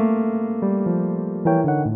Música